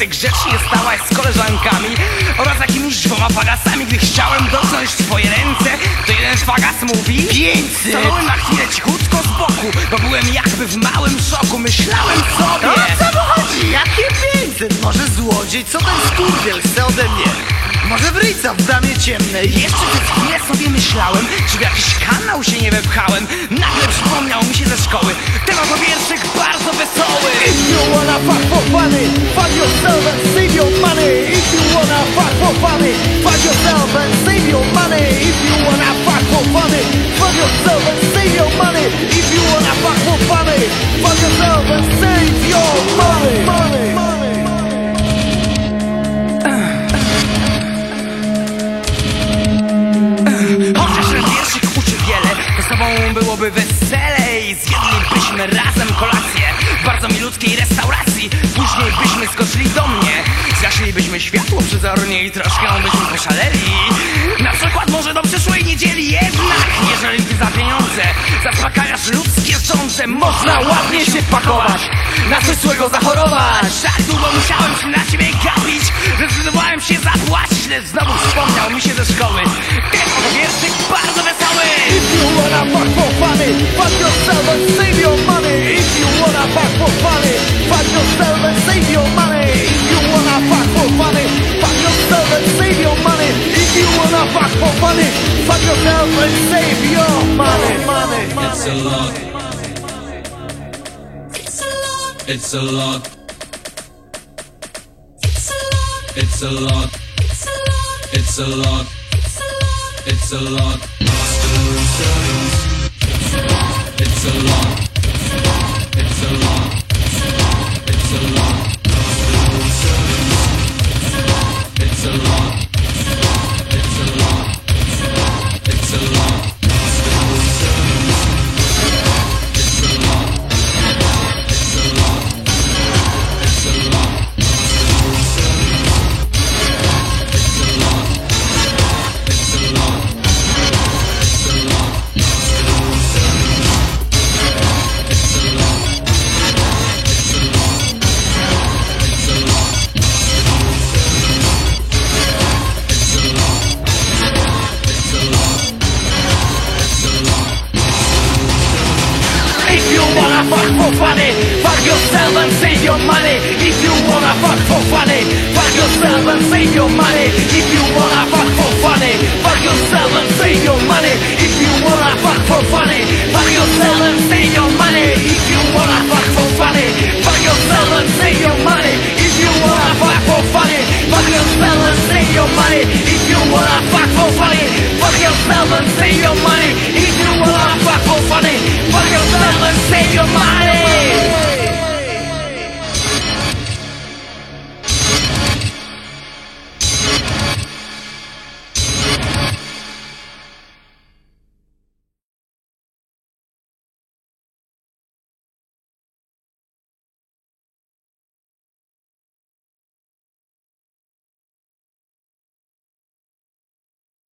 ty grzecznie stałaś z koleżankami Oraz jakimiś dwoma fagasami Gdy chciałem dotknąć twoje ręce To jeden fagas mówi 500 Stanąłem na chwilę cichutko z boku Bo byłem jakby w małym szoku Myślałem sobie no, o co mu chodzi? Jakie 500? Może złodziej? Co ten skurwiel chce ode mnie? Może wryca w bramie ciemnej Jeszcze przez chwilę sobie myślałem Czy w jakiś kanał się nie wepchałem Nagle przypomniał mi się ze szkoły Temat o wierszyk bardzo wesoły you wanna fuck for funny, fuck yourself and save your money. If you wanna fuck for funny, fuck yourself and save your money. If you wanna fuck for funny, fuck yourself and save your money. money. money. Chociaż wierszyk uczy wiele To z tobą byłoby wesele I zjedlibyśmy razem kolację W bardzo milutkiej restauracji Później byśmy skoczyli do mnie Zgasilibyśmy światło przezornie I troszkę byśmy poszaleli Na przykład może do przyszłej niedzieli Jednak jeżeli ty za pieniądze Zaspokajasz ludzkie sące Można ładnie się pakować Na coś złego zachorować. Tak długo musiałem się na ciebie gapić Zdecydowałem się zapłacić Lecz znowu wspomniał mi się ze szkoły the fuck for money? Fuck yourself and save your money. money. It's a lot. It's a lot. It's a lot. It's a lot. It's a lot. It's a lot. Master and servants. It's a lot. It's a lot. It's a lot. If you wanna fuck for funny, fuck yourself and save your money. If you wanna fuck for funny, fuck yourself and save your money. If you wanna fuck for funny, fuck yourself and save your money. If you wanna fuck for funny, fuck yourself and save your money. If you wanna fuck for funny, fuck yourself and save your money. If you wanna fuck for funny, fuck yourself and save your money. If you wanna fuck for funny, fuck yourself and save your my.